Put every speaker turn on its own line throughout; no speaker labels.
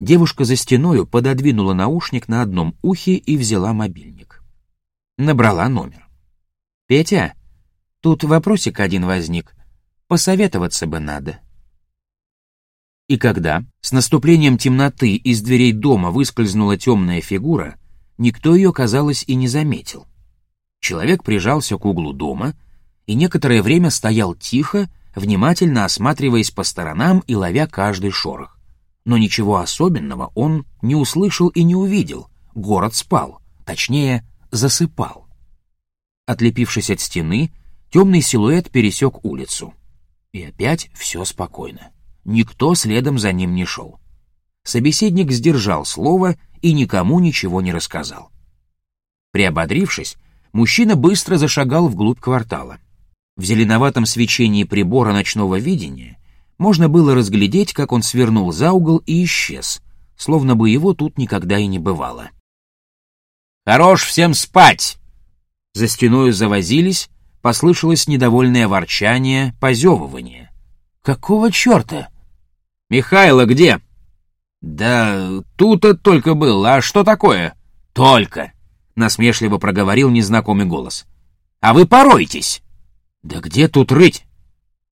Девушка за стеною пододвинула наушник на одном ухе и взяла мобильник. Набрала номер. «Петя, тут вопросик один возник. Посоветоваться бы надо». И когда с наступлением темноты из дверей дома выскользнула темная фигура, никто ее, казалось, и не заметил. Человек прижался к углу дома и некоторое время стоял тихо, внимательно осматриваясь по сторонам и ловя каждый шорох. Но ничего особенного он не услышал и не увидел. Город спал, точнее, засыпал. Отлепившись от стены, темный силуэт пересек улицу. И опять все спокойно. Никто следом за ним не шел. Собеседник сдержал слово и никому ничего не рассказал. Приободрившись, мужчина быстро зашагал вглубь квартала. В зеленоватом свечении прибора ночного видения можно было разглядеть, как он свернул за угол и исчез, словно бы его тут никогда и не бывало. «Хорош всем спать!» За стеною завозились, послышалось недовольное ворчание, позевывание. «Какого черта?» «Михайло где?» «Да тут-то только был. А что такое?» «Только!» — насмешливо проговорил незнакомый голос. «А вы поройтесь!» «Да где тут рыть?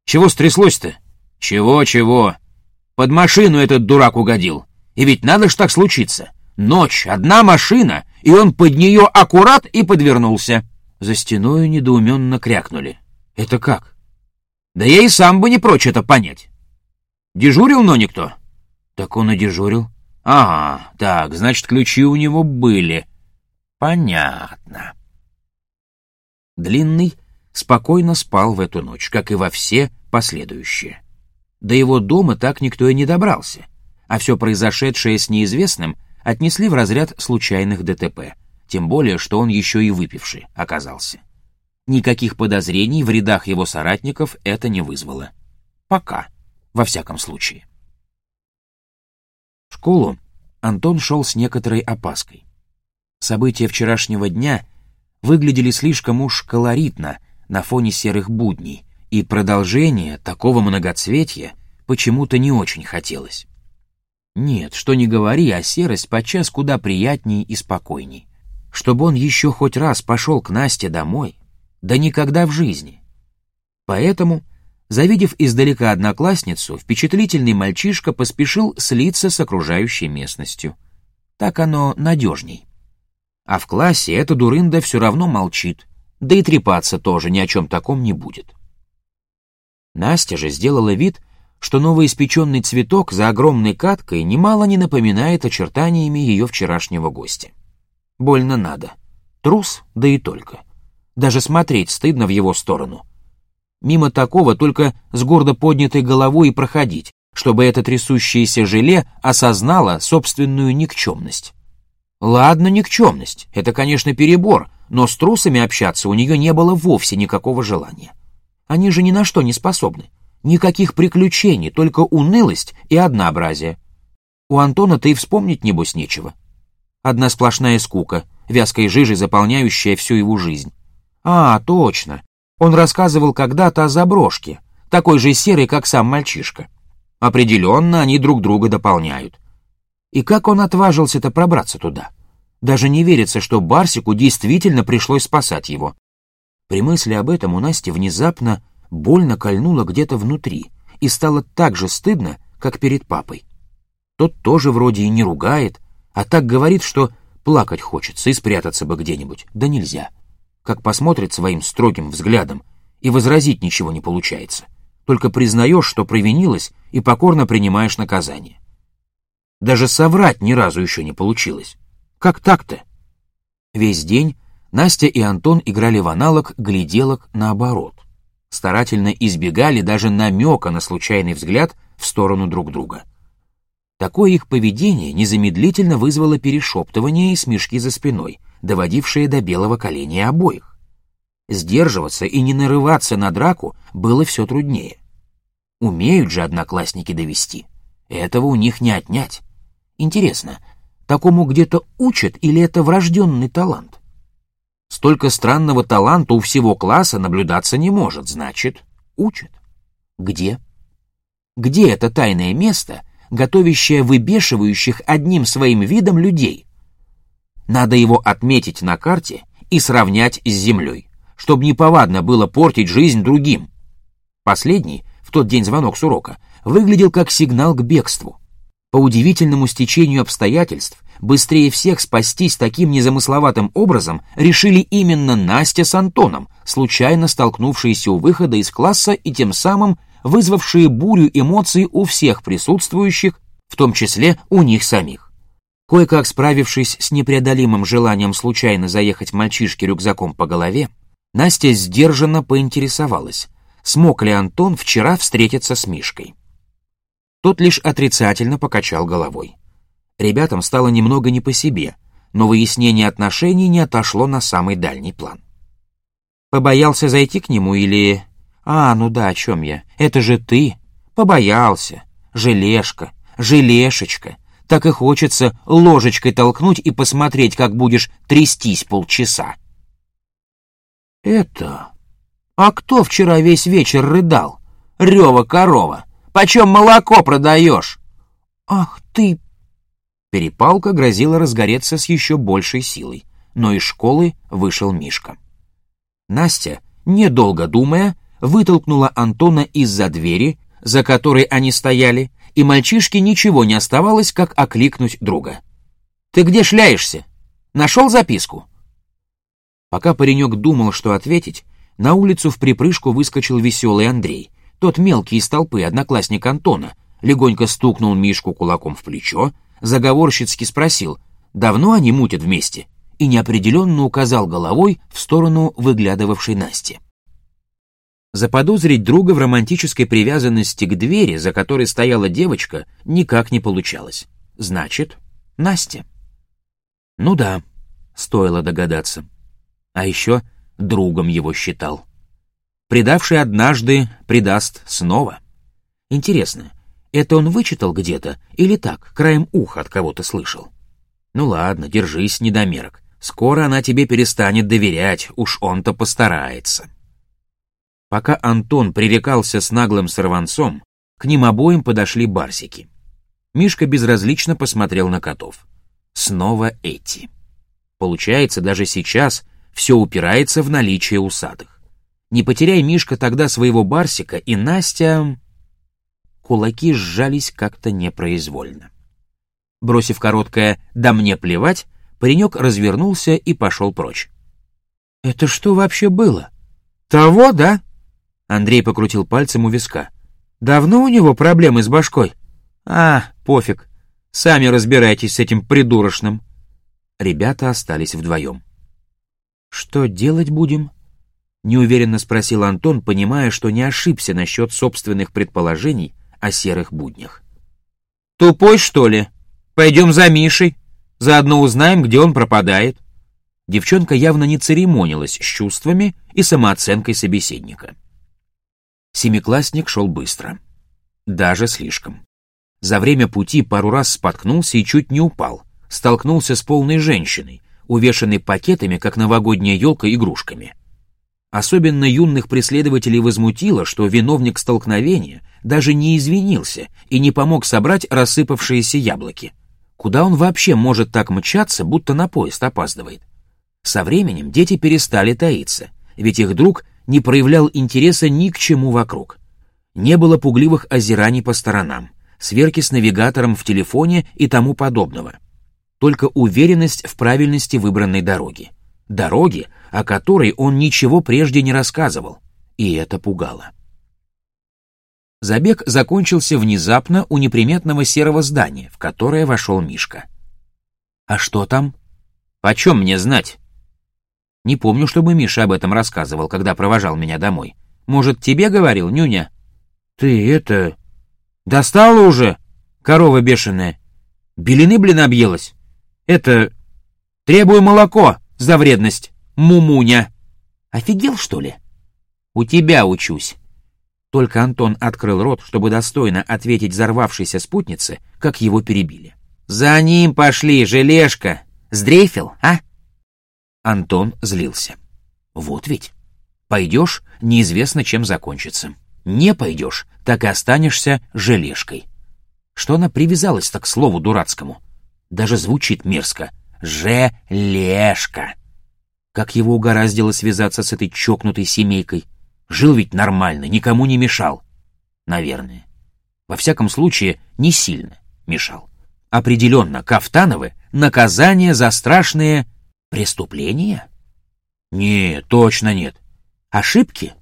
Чего стряслось-то?» «Чего-чего? Под машину этот дурак угодил. И ведь надо ж так случиться. Ночь, одна машина, и он под нее аккурат и подвернулся». За стеною недоуменно крякнули. «Это как?» «Да я и сам бы не прочь это понять. Дежурил, но никто?» «Так он и дежурил». «Ага, так, значит, ключи у него были». «Понятно». Длинный спокойно спал в эту ночь, как и во все последующие. До его дома так никто и не добрался, а все произошедшее с неизвестным отнесли в разряд случайных ДТП, тем более, что он еще и выпивший оказался. Никаких подозрений в рядах его соратников это не вызвало. Пока во всяком случае. В школу Антон шел с некоторой опаской. События вчерашнего дня выглядели слишком уж колоритно на фоне серых будней, и продолжение такого многоцветья почему-то не очень хотелось. Нет, что не говори, а серость подчас куда приятней и спокойней. Чтобы он еще хоть раз пошел к Насте домой, да никогда в жизни. Поэтому Завидев издалека одноклассницу, впечатлительный мальчишка поспешил слиться с окружающей местностью. Так оно надежней. А в классе эта дурында все равно молчит, да и трепаться тоже ни о чем таком не будет. Настя же сделала вид, что новоиспеченный цветок за огромной каткой немало не напоминает очертаниями ее вчерашнего гостя. Больно надо. Трус, да и только. Даже смотреть стыдно в его сторону — Мимо такого только с гордо поднятой головой и проходить, чтобы это трясущееся желе осознало собственную никчемность. Ладно, никчемность, это, конечно, перебор, но с трусами общаться у нее не было вовсе никакого желания. Они же ни на что не способны. Никаких приключений, только унылость и однообразие. У Антона-то и вспомнить, небось, нечего. Одна сплошная скука, вязкой жижей заполняющая всю его жизнь. А, точно, он рассказывал когда-то о заброшке, такой же серой, как сам мальчишка. Определенно они друг друга дополняют. И как он отважился-то пробраться туда? Даже не верится, что Барсику действительно пришлось спасать его. При мысли об этом у Насти внезапно больно кольнуло где-то внутри, и стало так же стыдно, как перед папой. Тот тоже вроде и не ругает, а так говорит, что плакать хочется и спрятаться бы где-нибудь, да нельзя как посмотрит своим строгим взглядом, и возразить ничего не получается. Только признаешь, что провинилась, и покорно принимаешь наказание. Даже соврать ни разу еще не получилось. Как так-то? Весь день Настя и Антон играли в аналог гляделок наоборот. Старательно избегали даже намека на случайный взгляд в сторону друг друга. Такое их поведение незамедлительно вызвало перешептывание и смешки за спиной, доводившие до белого коленя обоих. Сдерживаться и не нарываться на драку было все труднее. Умеют же одноклассники довести. Этого у них не отнять. Интересно, такому где-то учат или это врожденный талант? Столько странного таланта у всего класса наблюдаться не может, значит, учат. Где? Где это тайное место, готовящая выбешивающих одним своим видом людей. Надо его отметить на карте и сравнять с землей, чтобы неповадно было портить жизнь другим. Последний, в тот день звонок с урока, выглядел как сигнал к бегству. По удивительному стечению обстоятельств, быстрее всех спастись таким незамысловатым образом решили именно Настя с Антоном, случайно столкнувшиеся у выхода из класса и тем самым вызвавшие бурю эмоций у всех присутствующих, в том числе у них самих. Кое-как справившись с непреодолимым желанием случайно заехать мальчишке рюкзаком по голове, Настя сдержанно поинтересовалась, смог ли Антон вчера встретиться с Мишкой. Тот лишь отрицательно покачал головой. Ребятам стало немного не по себе, но выяснение отношений не отошло на самый дальний план. Побоялся зайти к нему или «А, ну да, о чем я? Это же ты. Побоялся. Желешка, желешечка. Так и хочется ложечкой толкнуть и посмотреть, как будешь трястись полчаса». «Это... А кто вчера весь вечер рыдал? Рева корова. Почем молоко продаешь?» «Ах ты...» Перепалка грозила разгореться с еще большей силой, но из школы вышел Мишка. Настя, недолго думая, вытолкнула Антона из-за двери, за которой они стояли, и мальчишке ничего не оставалось, как окликнуть друга. «Ты где шляешься? Нашел записку?» Пока паренек думал, что ответить, на улицу в припрыжку выскочил веселый Андрей, тот мелкий из толпы, одноклассник Антона, легонько стукнул Мишку кулаком в плечо, заговорщицки спросил, давно они мутят вместе, и неопределенно указал головой в сторону выглядывавшей Насти. Заподозрить друга в романтической привязанности к двери, за которой стояла девочка, никак не получалось. Значит, Настя. Ну да, стоило догадаться. А еще другом его считал. Предавший однажды, предаст снова. Интересно, это он вычитал где-то или так, краем уха от кого-то слышал? Ну ладно, держись, недомерок. Скоро она тебе перестанет доверять, уж он-то постарается. Пока Антон пререкался с наглым сорванцом, к ним обоим подошли барсики. Мишка безразлично посмотрел на котов. Снова эти. Получается, даже сейчас все упирается в наличие усатых. Не потеряй Мишка тогда своего барсика, и Настя... Кулаки сжались как-то непроизвольно. Бросив короткое «да мне плевать», паренек развернулся и пошел прочь. «Это что вообще было?» «Того, да?» Андрей покрутил пальцем у виска. «Давно у него проблемы с башкой?» «А, пофиг. Сами разбирайтесь с этим придурочным». Ребята остались вдвоем. «Что делать будем?» Неуверенно спросил Антон, понимая, что не ошибся насчет собственных предположений о серых буднях. «Тупой, что ли? Пойдем за Мишей. Заодно узнаем, где он пропадает». Девчонка явно не церемонилась с чувствами и самооценкой собеседника. Семиклассник шел быстро. Даже слишком. За время пути пару раз споткнулся и чуть не упал. Столкнулся с полной женщиной, увешанной пакетами, как новогодняя елка, игрушками. Особенно юных преследователей возмутило, что виновник столкновения даже не извинился и не помог собрать рассыпавшиеся яблоки. Куда он вообще может так мчаться, будто на поезд опаздывает? Со временем дети перестали таиться, ведь их друг не проявлял интереса ни к чему вокруг. Не было пугливых озираний по сторонам, сверки с навигатором в телефоне и тому подобного. Только уверенность в правильности выбранной дороги. Дороги, о которой он ничего прежде не рассказывал. И это пугало. Забег закончился внезапно у неприметного серого здания, в которое вошел Мишка. «А что там?» «Почем мне знать?» Не помню, чтобы Миша об этом рассказывал, когда провожал меня домой. Может, тебе говорил, нюня? Ты это... Достала уже, корова бешеная? Белины, блин, объелась? Это... Требую молоко за вредность, мумуня. Офигел, что ли? У тебя учусь. Только Антон открыл рот, чтобы достойно ответить взорвавшейся спутнице, как его перебили. «За ним пошли, желешка! Сдрейфил, а?» Антон злился. Вот ведь. Пойдешь, неизвестно, чем закончится. Не пойдешь, так и останешься желешкой. Что она привязалась так к слову дурацкому? Даже звучит мерзко. Желешка. Как его угораздило связаться с этой чокнутой семейкой? Жил ведь нормально, никому не мешал. Наверное. Во всяком случае, не сильно мешал. Определенно, Кафтановы — наказание за страшные преступления? Нет, точно нет. Ошибки?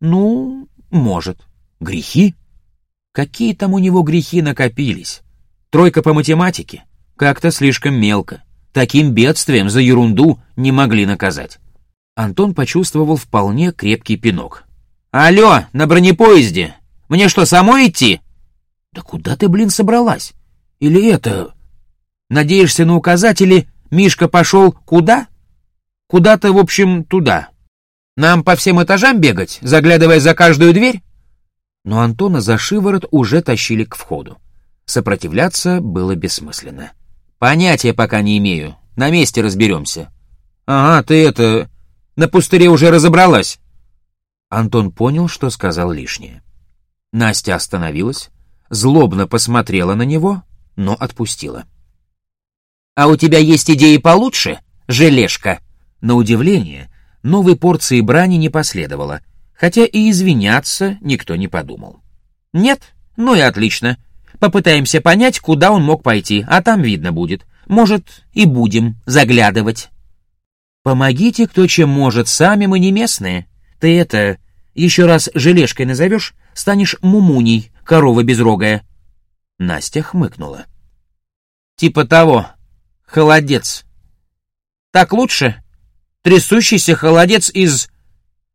Ну, может. Грехи? Какие там у него грехи накопились? Тройка по математике? Как-то слишком мелко. Таким бедствием за ерунду не могли наказать. Антон почувствовал вполне крепкий пинок. «Алло, на бронепоезде! Мне что, самой идти?» «Да куда ты, блин, собралась? Или это... Надеешься на указатели, Мишка пошел куда?» «Куда-то, в общем, туда. Нам по всем этажам бегать, заглядывая за каждую дверь?» Но Антона за шиворот уже тащили к входу. Сопротивляться было бессмысленно. Понятия пока не имею. На месте разберемся. Ага, ты это... На пустыре уже разобралась. Антон понял, что сказал лишнее. Настя остановилась, злобно посмотрела на него, но отпустила. «А у тебя есть идеи получше, желешка?» На удивление, новой порции брани не последовало, хотя и извиняться никто не подумал. «Нет? Ну и отлично. Попытаемся понять, куда он мог пойти, а там видно будет. Может, и будем заглядывать. Помогите, кто чем может, сами мы не местные. Ты это, еще раз желешкой назовешь, станешь мумуней, корова безрогая. Настя хмыкнула. Типа того, холодец. Так лучше? Трясущийся холодец из...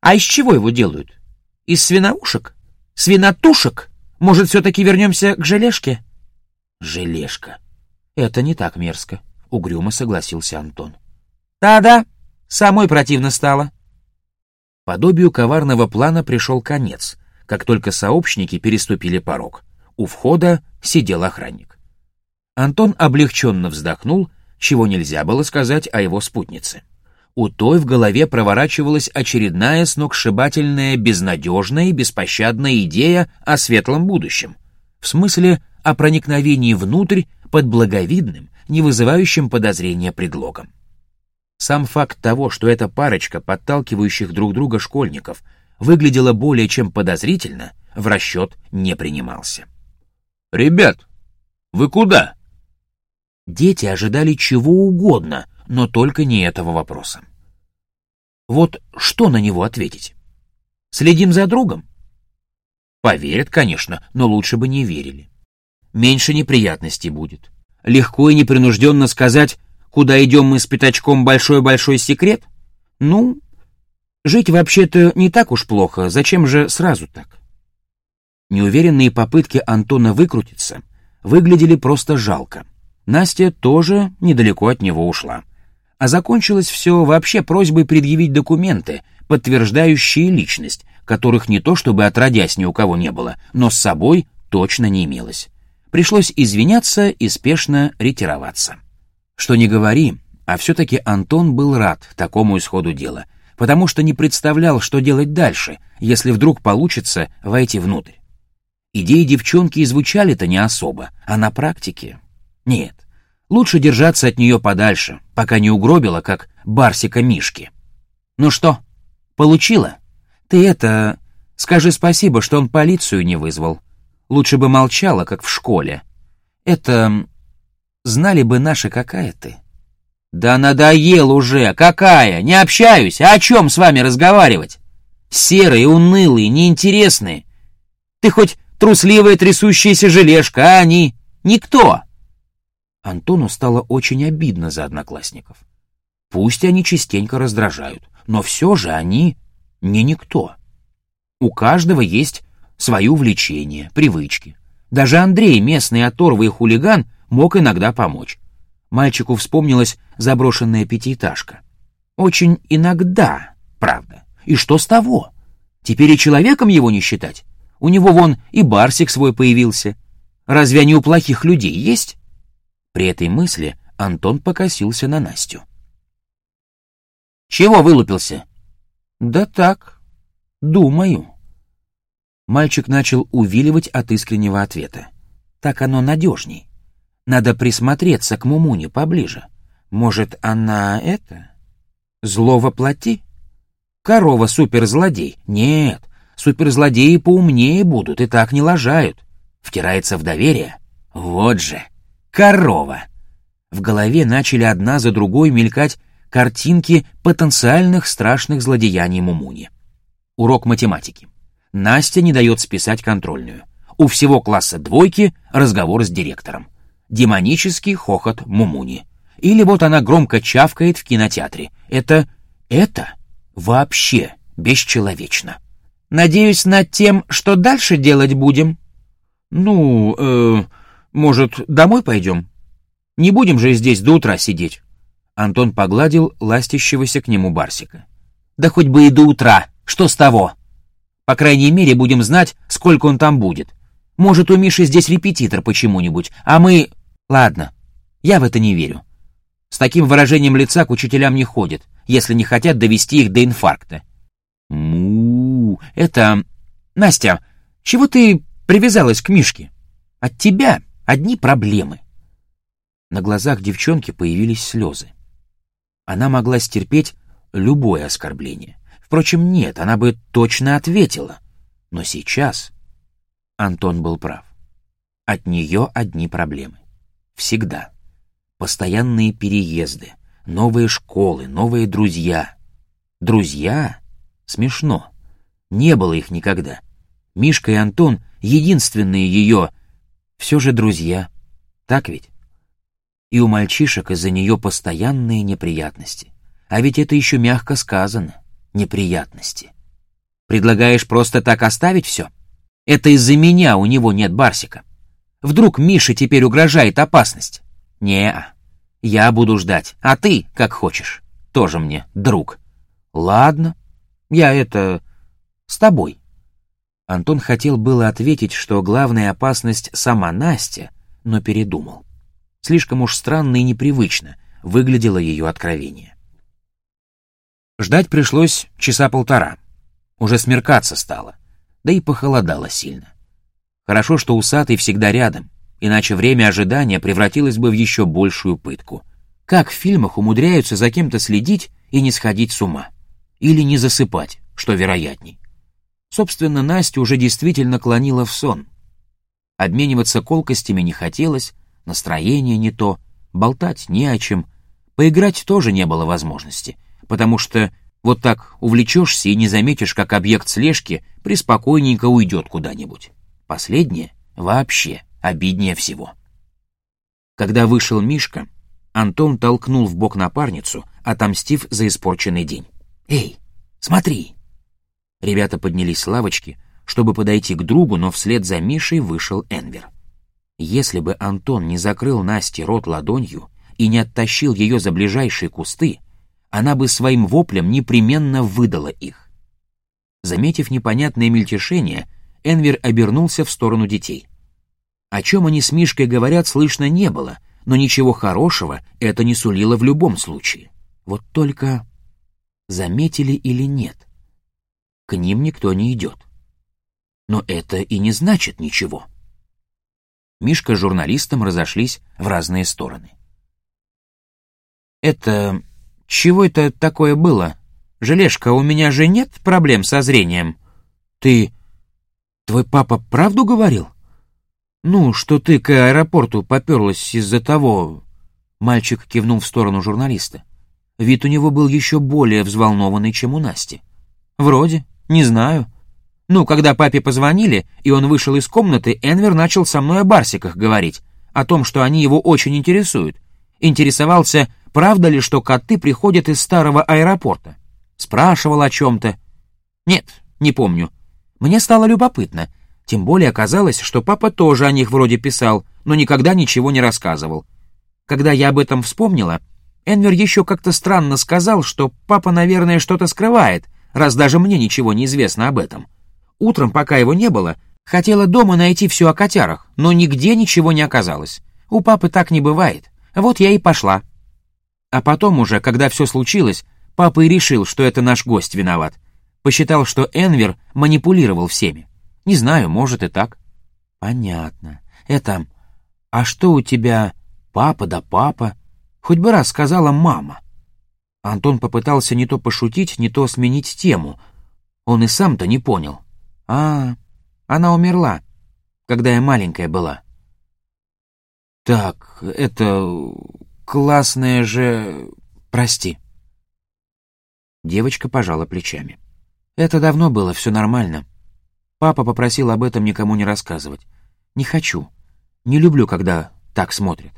А из чего его делают? Из свиноушек? Свинотушек? Может, все-таки вернемся к желешке? Желешка. Это не так мерзко, угрюмо согласился Антон. Да-да, самой противно стало. Подобию коварного плана пришел конец, как только сообщники переступили порог. У входа сидел охранник. Антон облегченно вздохнул, чего нельзя было сказать о его спутнице. У той в голове проворачивалась очередная сногсшибательная, безнадежная и беспощадная идея о светлом будущем. В смысле о проникновении внутрь под благовидным, не вызывающим подозрения предлогом. Сам факт того, что эта парочка подталкивающих друг друга школьников выглядела более чем подозрительно, в расчет не принимался. «Ребят, вы куда?» Дети ожидали чего угодно, но только не этого вопроса. Вот что на него ответить? Следим за другом? Поверят, конечно, но лучше бы не верили. Меньше неприятностей будет. Легко и непринужденно сказать, куда идем мы с пятачком большой-большой секрет? Ну, жить вообще-то не так уж плохо, зачем же сразу так? Неуверенные попытки Антона выкрутиться выглядели просто жалко. Настя тоже недалеко от него ушла а закончилось все вообще просьбой предъявить документы, подтверждающие личность, которых не то чтобы отродясь ни у кого не было, но с собой точно не имелось. Пришлось извиняться и спешно ретироваться. Что не говори, а все-таки Антон был рад такому исходу дела, потому что не представлял, что делать дальше, если вдруг получится войти внутрь. Идеи девчонки и звучали-то не особо, а на практике... Нет, Лучше держаться от нее подальше, пока не угробила, как Барсика Мишки. Ну что, получила? Ты это... Скажи спасибо, что он полицию не вызвал. Лучше бы молчала, как в школе. Это... Знали бы наши, какая ты. Да надоел уже, какая? Не общаюсь, а о чем с вами разговаривать? Серые, унылые, неинтересные. Ты хоть трусливая трясущаяся желешка, а они... Никто. Антону стало очень обидно за одноклассников. Пусть они частенько раздражают, но все же они не никто. У каждого есть свои увлечения, привычки. Даже Андрей, местный оторвый хулиган, мог иногда помочь. Мальчику вспомнилась заброшенная пятиэтажка. Очень иногда, правда. И что с того? Теперь и человеком его не считать. У него вон и Барсик свой появился. Разве они у плохих людей есть? При этой мысли Антон покосился на Настю. «Чего вылупился?» «Да так, думаю». Мальчик начал увиливать от искреннего ответа. Так оно надежней. Надо присмотреться к Мумуне поближе. Может, она это? Зло воплоти? Корова суперзлодей? Нет, суперзлодеи поумнее будут и так не лажают. Втирается в доверие? Вот же, корова! В голове начали одна за другой мелькать картинки потенциальных страшных злодеяний Мумуни. Урок математики. Настя не дает списать контрольную. У всего класса двойки разговор с директором. Демонический хохот Мумуни. Или вот она громко чавкает в кинотеатре. Это... это вообще бесчеловечно. Надеюсь, над тем, что дальше делать будем? Ну, э, может, домой пойдем? Не будем же здесь до утра сидеть. Антон погладил ластящегося к нему Барсика. Да хоть бы и до утра, что с того? По крайней мере, будем знать, сколько он там будет. Может, у Миши здесь репетитор почему-нибудь, а мы... Ладно, я в это не верю. С таким выражением лица к учителям не ходят, если не хотят довести их до инфаркта. Му, это... Настя, чего ты привязалась к Мишке? От тебя одни проблемы. На глазах девчонки появились слезы. Она могла стерпеть любое оскорбление. Впрочем, нет, она бы точно ответила. Но сейчас Антон был прав. От нее одни проблемы. Всегда. Постоянные переезды, новые школы, новые друзья. Друзья? Смешно. Не было их никогда. Мишка и Антон — единственные ее... Все же друзья. Так ведь? И у мальчишек из-за нее постоянные неприятности. А ведь это еще мягко сказано. Неприятности. Предлагаешь просто так оставить все? Это из-за меня у него нет Барсика. Вдруг Мише теперь угрожает опасность? не Я буду ждать, а ты, как хочешь. Тоже мне друг. Ладно, я это... с тобой. Антон хотел было ответить, что главная опасность сама Настя, но передумал. Слишком уж странно и непривычно выглядело ее откровение. Ждать пришлось часа полтора. Уже смеркаться стало, да и похолодало сильно. Хорошо, что усатый всегда рядом, иначе время ожидания превратилось бы в еще большую пытку. Как в фильмах умудряются за кем-то следить и не сходить с ума? Или не засыпать, что вероятней? Собственно, Настя уже действительно клонила в сон. Обмениваться колкостями не хотелось, настроение не то, болтать не о чем, поиграть тоже не было возможности, потому что вот так увлечешься и не заметишь, как объект слежки приспокойненько уйдет куда-нибудь. Последнее вообще обиднее всего. Когда вышел Мишка, Антон толкнул в бок напарницу, отомстив за испорченный день. «Эй, смотри!» Ребята поднялись с лавочки, чтобы подойти к другу, но вслед за Мишей вышел Энвер. Если бы Антон не закрыл Насте рот ладонью и не оттащил ее за ближайшие кусты, она бы своим воплем непременно выдала их. Заметив непонятное мельтешение, Энвер обернулся в сторону детей. О чем они с Мишкой говорят, слышно не было, но ничего хорошего это не сулило в любом случае. Вот только заметили или нет, к ним никто не идет. Но это и не значит ничего. Мишка с журналистом разошлись в разные стороны. «Это... чего это такое было? Желешка, у меня же нет проблем со зрением. Ты... твой папа правду говорил?» «Ну, что ты к аэропорту поперлась из-за того...» Мальчик кивнул в сторону журналиста. Вид у него был еще более взволнованный, чем у Насти. «Вроде. Не знаю. Ну, когда папе позвонили, и он вышел из комнаты, Энвер начал со мной о Барсиках говорить, о том, что они его очень интересуют. Интересовался, правда ли, что коты приходят из старого аэропорта. Спрашивал о чем-то. Нет, не помню. Мне стало любопытно. Тем более оказалось, что папа тоже о них вроде писал, но никогда ничего не рассказывал. Когда я об этом вспомнила, Энвер еще как-то странно сказал, что папа, наверное, что-то скрывает, раз даже мне ничего не известно об этом. Утром, пока его не было, хотела дома найти все о котярах, но нигде ничего не оказалось. У папы так не бывает. Вот я и пошла. А потом уже, когда все случилось, папа и решил, что это наш гость виноват. Посчитал, что Энвер манипулировал всеми. Не знаю, может и так. Понятно. Это... А что у тебя папа да папа? Хоть бы раз сказала мама. Антон попытался не то пошутить, не то сменить тему. Он и сам-то не понял. А, она умерла, когда я маленькая была. Так, это... классная же... Прости. Девочка пожала плечами. Это давно было, все нормально. Папа попросил об этом никому не рассказывать. Не хочу. Не люблю, когда так смотрят.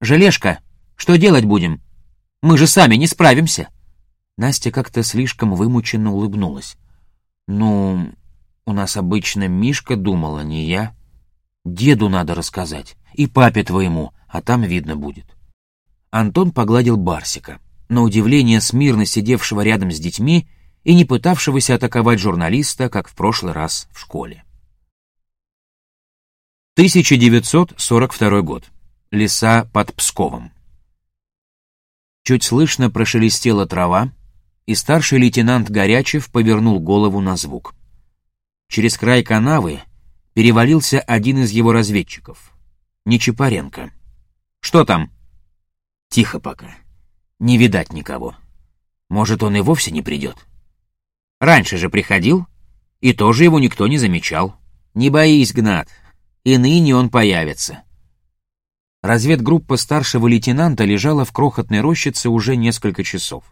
«Желешка, что делать будем? Мы же сами не справимся!» Настя как-то слишком вымученно улыбнулась. «Ну, у нас обычно Мишка думала, не я. Деду надо рассказать, и папе твоему, а там видно будет». Антон погладил Барсика, на удивление смирно сидевшего рядом с детьми и не пытавшегося атаковать журналиста, как в прошлый раз в школе. 1942 год. Леса под Псковом. Чуть слышно прошелестела трава, и старший лейтенант Горячев повернул голову на звук. Через край канавы перевалился один из его разведчиков. Нечипаренко. «Что там?» «Тихо пока. Не видать никого. Может, он и вовсе не придет?» Раньше же приходил, и тоже его никто не замечал. Не боись, Гнат, и ныне он появится. Разведгруппа старшего лейтенанта лежала в крохотной рощице уже несколько часов.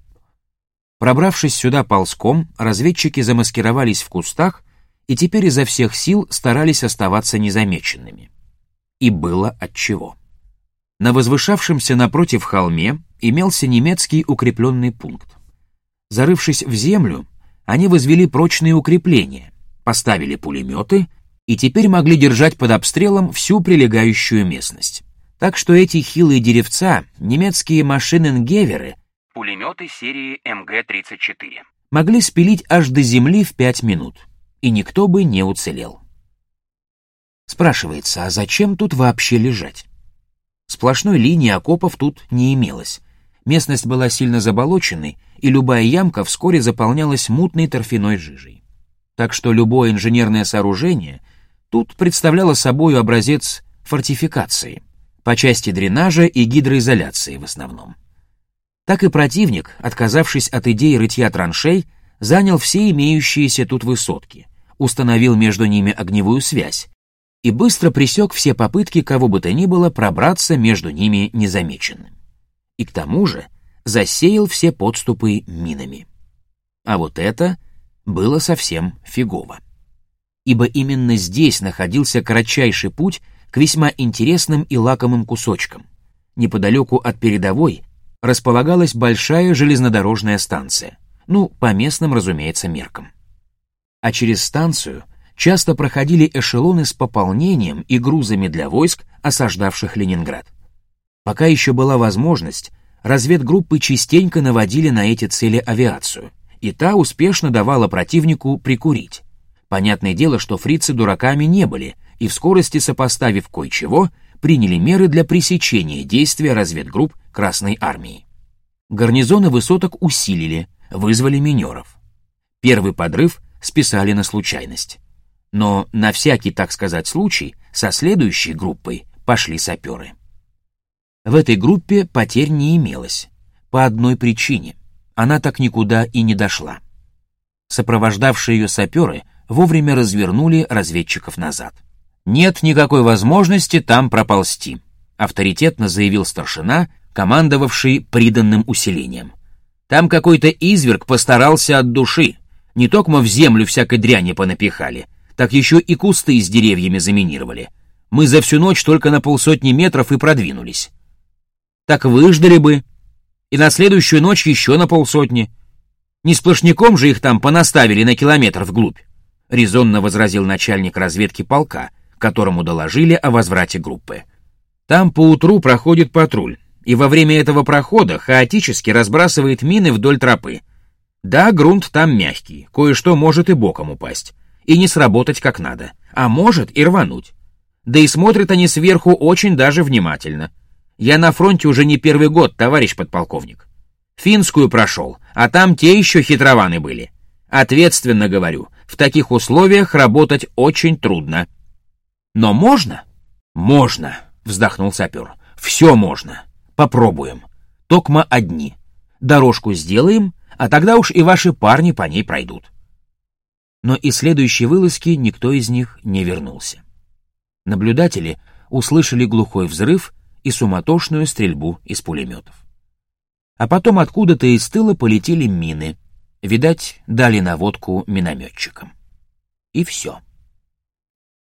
Пробравшись сюда ползком, разведчики замаскировались в кустах и теперь изо всех сил старались оставаться незамеченными. И было отчего. На возвышавшемся напротив холме имелся немецкий укрепленный пункт. Зарывшись в землю, они возвели прочные укрепления, поставили пулеметы и теперь могли держать под обстрелом всю прилегающую местность. Так что эти хилые деревца, немецкие машиненгеверы, пулеметы серии МГ-34, могли спилить аж до земли в пять минут, и никто бы не уцелел. Спрашивается, а зачем тут вообще лежать? Сплошной линии окопов тут не имелось. Местность была сильно заболоченной, и любая ямка вскоре заполнялась мутной торфяной жижей. Так что любое инженерное сооружение тут представляло собой образец фортификации, по части дренажа и гидроизоляции в основном. Так и противник, отказавшись от идеи рытья траншей, занял все имеющиеся тут высотки, установил между ними огневую связь и быстро пресек все попытки кого бы то ни было пробраться между ними незамеченным. И к тому же засеял все подступы минами. А вот это было совсем фигово. Ибо именно здесь находился кратчайший путь к весьма интересным и лакомым кусочкам. Неподалеку от передовой располагалась большая железнодорожная станция, ну, по местным, разумеется, меркам. А через станцию часто проходили эшелоны с пополнением и грузами для войск, осаждавших Ленинград. Пока еще была возможность, разведгруппы частенько наводили на эти цели авиацию, и та успешно давала противнику прикурить. Понятное дело, что фрицы дураками не были, и в скорости сопоставив кое-чего, приняли меры для пресечения действия разведгрупп Красной Армии. Гарнизоны высоток усилили, вызвали минеров. Первый подрыв списали на случайность. Но на всякий, так сказать, случай со следующей группой пошли саперы. В этой группе потерь не имелось. По одной причине. Она так никуда и не дошла. Сопровождавшие ее саперы вовремя развернули разведчиков назад. «Нет никакой возможности там проползти», — авторитетно заявил старшина, командовавший приданным усилением. «Там какой-то изверг постарался от души. Не только мы в землю всякой дряни понапихали, так еще и кусты с деревьями заминировали. Мы за всю ночь только на полсотни метров и продвинулись так выждали бы. И на следующую ночь еще на полсотни. Не сплошняком же их там понаставили на километр вглубь, — резонно возразил начальник разведки полка, которому доложили о возврате группы. Там поутру проходит патруль, и во время этого прохода хаотически разбрасывает мины вдоль тропы. Да, грунт там мягкий, кое-что может и боком упасть, и не сработать как надо, а может и рвануть. Да и смотрят они сверху очень даже внимательно — я на фронте уже не первый год, товарищ подполковник. Финскую прошел, а там те еще хитрованы были. Ответственно говорю, в таких условиях работать очень трудно. Но можно? «Можно!» — вздохнул сапер. «Все можно. Попробуем. Токма одни. Дорожку сделаем, а тогда уж и ваши парни по ней пройдут». Но и следующей вылазки никто из них не вернулся. Наблюдатели услышали глухой взрыв и суматошную стрельбу из пулеметов. А потом откуда-то из тыла полетели мины. Видать, дали наводку минометчикам. И все.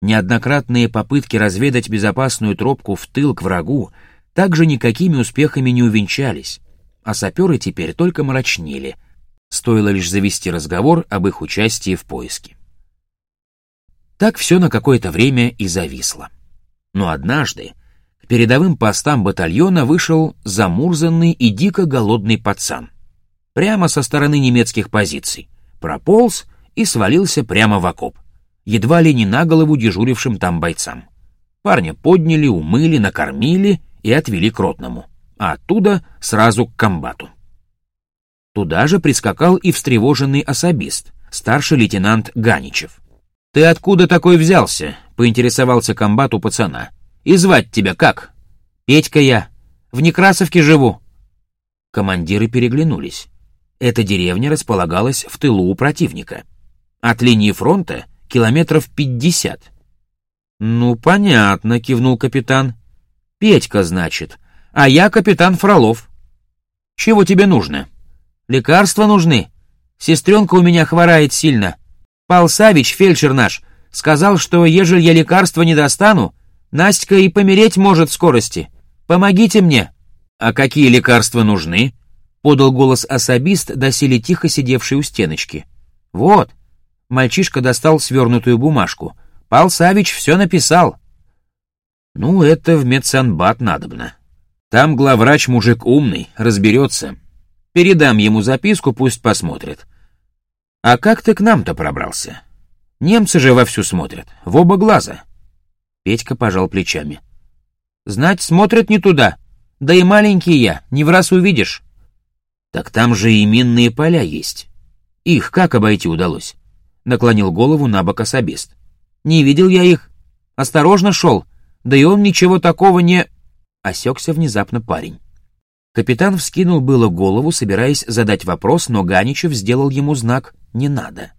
Неоднократные попытки разведать безопасную тропку в тыл к врагу также никакими успехами не увенчались, а саперы теперь только мрачнели, стоило лишь завести разговор об их участии в поиске. Так все на какое-то время и зависло. Но однажды к передовым постам батальона вышел замурзанный и дико голодный пацан. Прямо со стороны немецких позиций. Прополз и свалился прямо в окоп. Едва ли не на голову дежурившим там бойцам. Парня подняли, умыли, накормили и отвели к ротному. А оттуда сразу к комбату. Туда же прискакал и встревоженный особист, старший лейтенант Ганичев. «Ты откуда такой взялся?» — поинтересовался комбат у пацана. «И звать тебя как?» «Петька я. В Некрасовке живу». Командиры переглянулись. Эта деревня располагалась в тылу у противника. От линии фронта километров пятьдесят. «Ну, понятно», — кивнул капитан. «Петька, значит. А я капитан Фролов. Чего тебе нужно?» «Лекарства нужны. Сестренка у меня хворает сильно. Пал Савич, фельдшер наш, сказал, что ежели я лекарства не достану, Настя и помереть может в скорости. Помогите мне!» «А какие лекарства нужны?» — подал голос особист, доселе тихо сидевший у стеночки. «Вот». Мальчишка достал свернутую бумажку. «Пал Савич все написал». «Ну, это в медсанбат надобно. Там главврач мужик умный, разберется. Передам ему записку, пусть посмотрит. «А как ты к нам-то пробрался? Немцы же вовсю смотрят, в оба глаза». Петька пожал плечами. «Знать, смотрят не туда. Да и маленький я, не в раз увидишь». «Так там же и минные поля есть. Их как обойти удалось?» Наклонил голову на бок особист. «Не видел я их. Осторожно шел. Да и он ничего такого не...» Осекся внезапно парень. Капитан вскинул было голову, собираясь задать вопрос, но Ганичев сделал ему знак «не надо».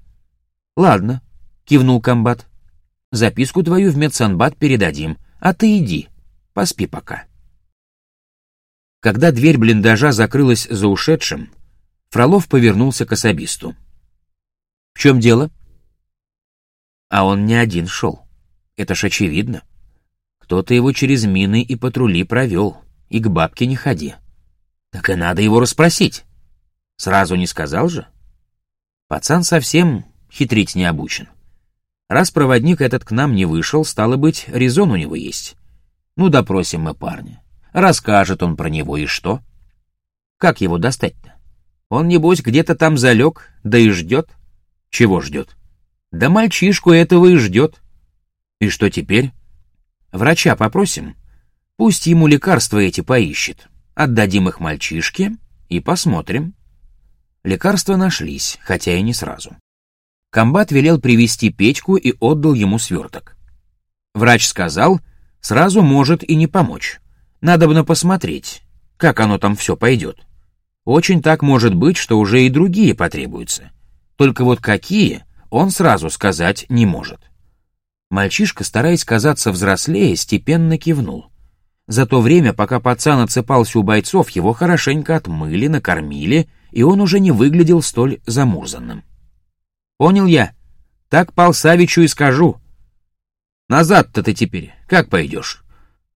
«Ладно», — кивнул комбат. «Записку твою в медсанбат передадим, а ты иди, поспи пока». Когда дверь блиндажа закрылась за ушедшим, Фролов повернулся к особисту. «В чем дело?» А он не один шел. Это ж очевидно. Кто-то его через мины и патрули провел, и к бабке не ходи. Так и надо его расспросить. Сразу не сказал же? Пацан совсем хитрить не обучен. Раз проводник этот к нам не вышел, стало быть, резон у него есть. Ну, допросим мы парня. Расскажет он про него и что? Как его достать-то? Он, небось, где-то там залег, да и ждет. Чего ждет? Да мальчишку этого и ждет. И что теперь? Врача попросим. Пусть ему лекарства эти поищет. Отдадим их мальчишке и посмотрим. Лекарства нашлись, хотя и не сразу. Комбат велел привести Петьку и отдал ему сверток. Врач сказал, сразу может и не помочь. Надо бы посмотреть, как оно там все пойдет. Очень так может быть, что уже и другие потребуются. Только вот какие, он сразу сказать не может. Мальчишка, стараясь казаться взрослее, степенно кивнул. За то время, пока пацан отсыпался у бойцов, его хорошенько отмыли, накормили, и он уже не выглядел столь замурзанным. «Понял я. Так Пал Савичу и скажу. Назад-то ты теперь как пойдешь?»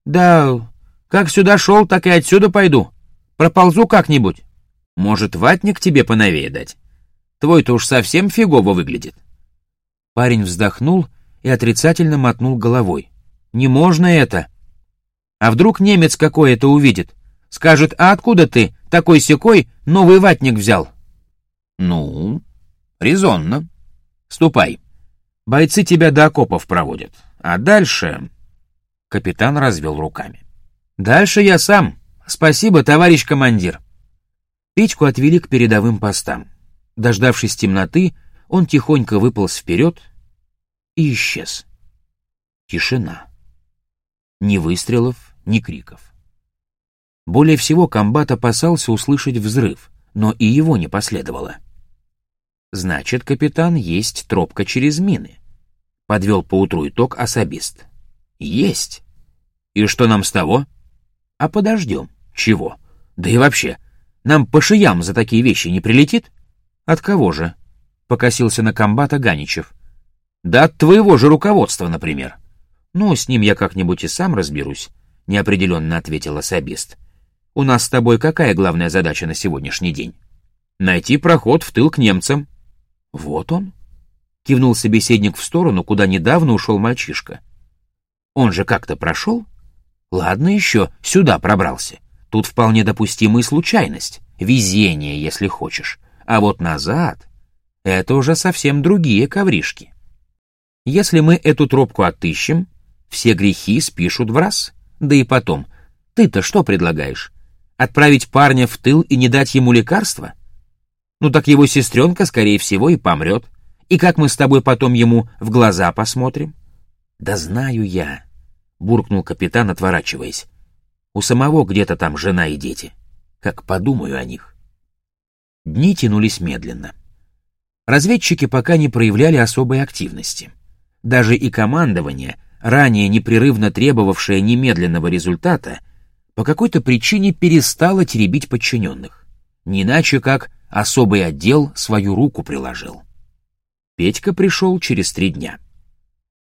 «Да, как сюда шел, так и отсюда пойду. Проползу как-нибудь. Может, ватник тебе поновее дать? Твой-то уж совсем фигово выглядит». Парень вздохнул и отрицательно мотнул головой. «Не можно это!» А вдруг немец какой это увидит? Скажет, а откуда ты, такой секой, новый ватник взял? Ну, резонно. Ступай. Бойцы тебя до окопов проводят. А дальше... Капитан развел руками. Дальше я сам. Спасибо, товарищ командир. Петьку отвели к передовым постам. Дождавшись темноты, он тихонько выполз вперед и исчез. Тишина. Ни выстрелов, ни криков. Более всего комбат опасался услышать взрыв, но и его не последовало. Значит, капитан, есть тропка через мины. Подвел поутру итог особист. Есть. И что нам с того? А подождем. Чего? Да и вообще, нам по шиям за такие вещи не прилетит? От кого же? Покосился на комбата Ганичев. Да от твоего же руководства, например. Ну, с ним я как-нибудь и сам разберусь, неопределенно ответил особист. У нас с тобой какая главная задача на сегодняшний день? Найти проход в тыл к немцам. Вот он. Кивнул собеседник в сторону, куда недавно ушел мальчишка. Он же как-то прошел? Ладно еще, сюда пробрался. Тут вполне допустимая случайность, везение, если хочешь. А вот назад — это уже совсем другие ковришки. Если мы эту тропку отыщем, все грехи спишут в раз. Да и потом, ты-то что предлагаешь? Отправить парня в тыл и не дать ему лекарства? Ну так его сестренка, скорее всего, и помрет. И как мы с тобой потом ему в глаза посмотрим? Да знаю я, буркнул капитан, отворачиваясь. У самого где-то там жена и дети. Как подумаю о них. Дни тянулись медленно. Разведчики пока не проявляли особой активности. Даже и командование, ранее непрерывно требовавшее немедленного результата, по какой-то причине перестало теребить подчиненных. Не иначе как особый отдел свою руку приложил. Петька пришел через три дня.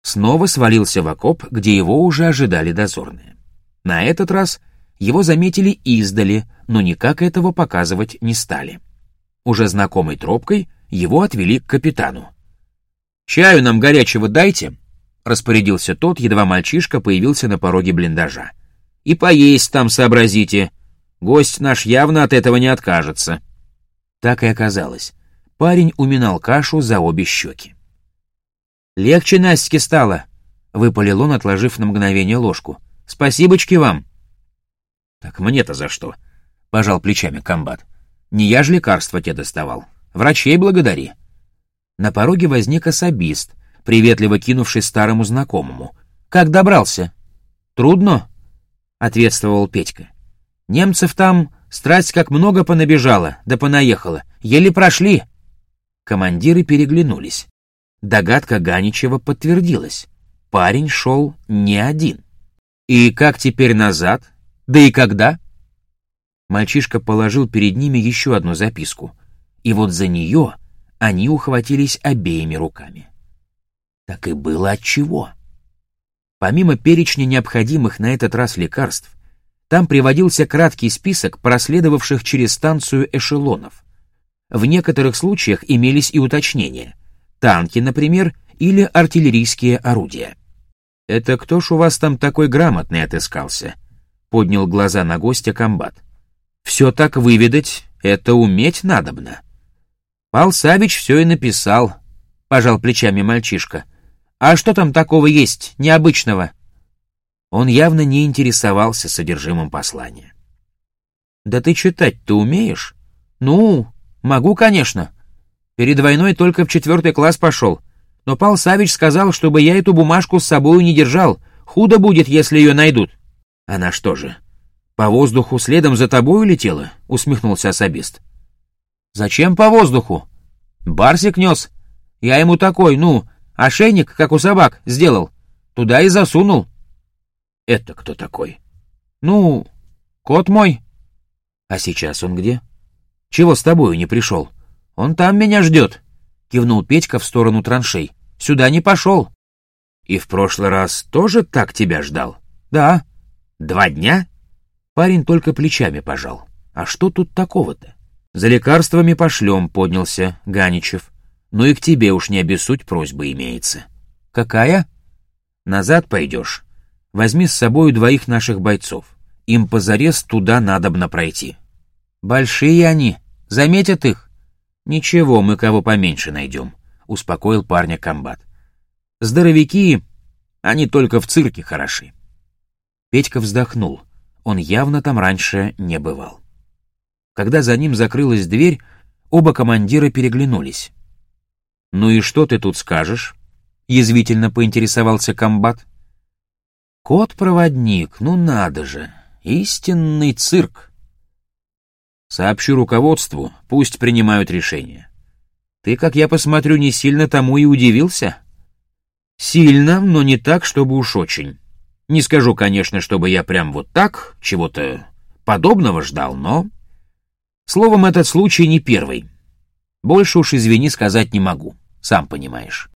Снова свалился в окоп, где его уже ожидали дозорные. На этот раз его заметили издали, но никак этого показывать не стали. Уже знакомой тропкой его отвели к капитану. «Чаю нам горячего дайте», — распорядился тот, едва мальчишка появился на пороге блиндажа. И поесть там сообразите. Гость наш явно от этого не откажется. Так и оказалось. Парень уминал кашу за обе щеки. «Легче Настке стало», — выпалил он, отложив на мгновение ложку. «Спасибочки вам». «Так мне-то за что?» — пожал плечами комбат. «Не я ж лекарства тебе доставал. Врачей благодари». На пороге возник особист, приветливо кинувший старому знакомому. «Как добрался?» «Трудно?» ответствовал Петька. Немцев там страсть как много понабежала, да понаехала. Еле прошли. Командиры переглянулись. Догадка Ганичева подтвердилась. Парень шел не один. И как теперь назад? Да и когда? Мальчишка положил перед ними еще одну записку. И вот за нее они ухватились обеими руками. Так и было отчего. чего. Помимо перечня необходимых на этот раз лекарств, там приводился краткий список проследовавших через станцию эшелонов. В некоторых случаях имелись и уточнения. Танки, например, или артиллерийские орудия. «Это кто ж у вас там такой грамотный отыскался?» — поднял глаза на гостя комбат. «Все так выведать, это уметь надобно». «Пал Савич все и написал», — пожал плечами мальчишка. «А что там такого есть, необычного?» Он явно не интересовался содержимым послания. «Да ты читать-то умеешь?» «Ну, могу, конечно. Перед войной только в четвертый класс пошел. Но Пал Савич сказал, чтобы я эту бумажку с собою не держал. Худо будет, если ее найдут». «Она что же, по воздуху следом за тобой летела?» — усмехнулся особист. «Зачем по воздуху?» «Барсик нес. Я ему такой, ну, Ошейник, как у собак, сделал. Туда и засунул. Это кто такой? Ну, кот мой. А сейчас он где? Чего с тобою не пришел? Он там меня ждет. Кивнул Петька в сторону траншей. Сюда не пошел. И в прошлый раз тоже так тебя ждал? Да. Два дня? Парень только плечами пожал. А что тут такого-то? За лекарствами пошлем, поднялся Ганичев. Ну и к тебе уж не обессудь просьба имеется. Какая? Назад пойдешь. Возьми с собой двоих наших бойцов. Им позарез туда надобно пройти. Большие они, заметят их. Ничего, мы кого поменьше найдем, успокоил парня комбат. Здоровяки, они только в цирке хороши. Петька вздохнул. Он явно там раньше не бывал. Когда за ним закрылась дверь, оба командира переглянулись. «Ну и что ты тут скажешь?» — язвительно поинтересовался комбат. Кот-проводник, ну надо же, истинный цирк. Сообщу руководству, пусть принимают решение. Ты, как я посмотрю, не сильно тому и удивился? Сильно, но не так, чтобы уж очень. Не скажу, конечно, чтобы я прям вот так, чего-то подобного ждал, но... Словом, этот случай не первый. Больше уж, извини, сказать не могу, сам понимаешь.